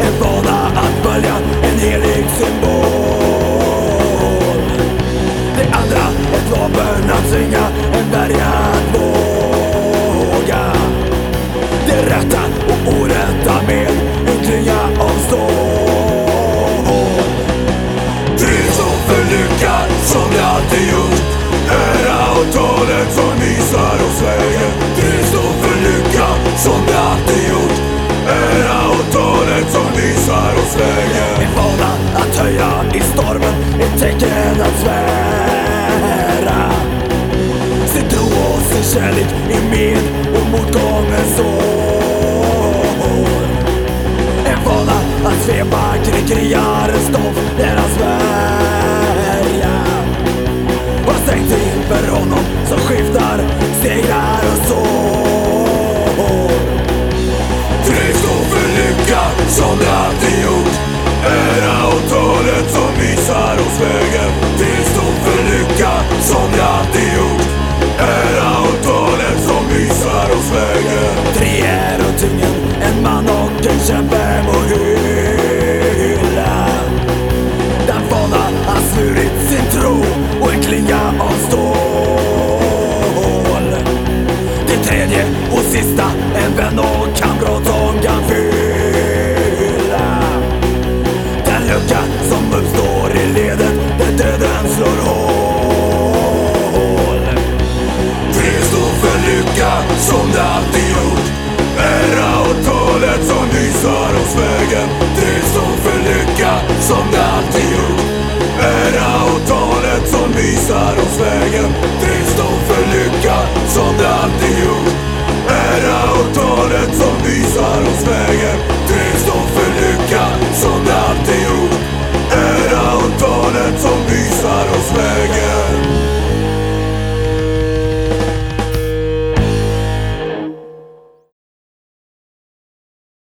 En vana att följa, en helig symbol. Det andra, ett vapen att svinga, en bärgad våga. Det rätta och orätta med en klynga av stål. Tre som förlyckar som jag alltid gjort annan svära. Sin tro och sin kärlek i med och motgången sår. En vana att svepa kring krian Rosenberg må hylla. Där fana har svurit sin tro och en klinga av stål. Det tredje och sista, en vän och kamrat som kan fylla so God to you.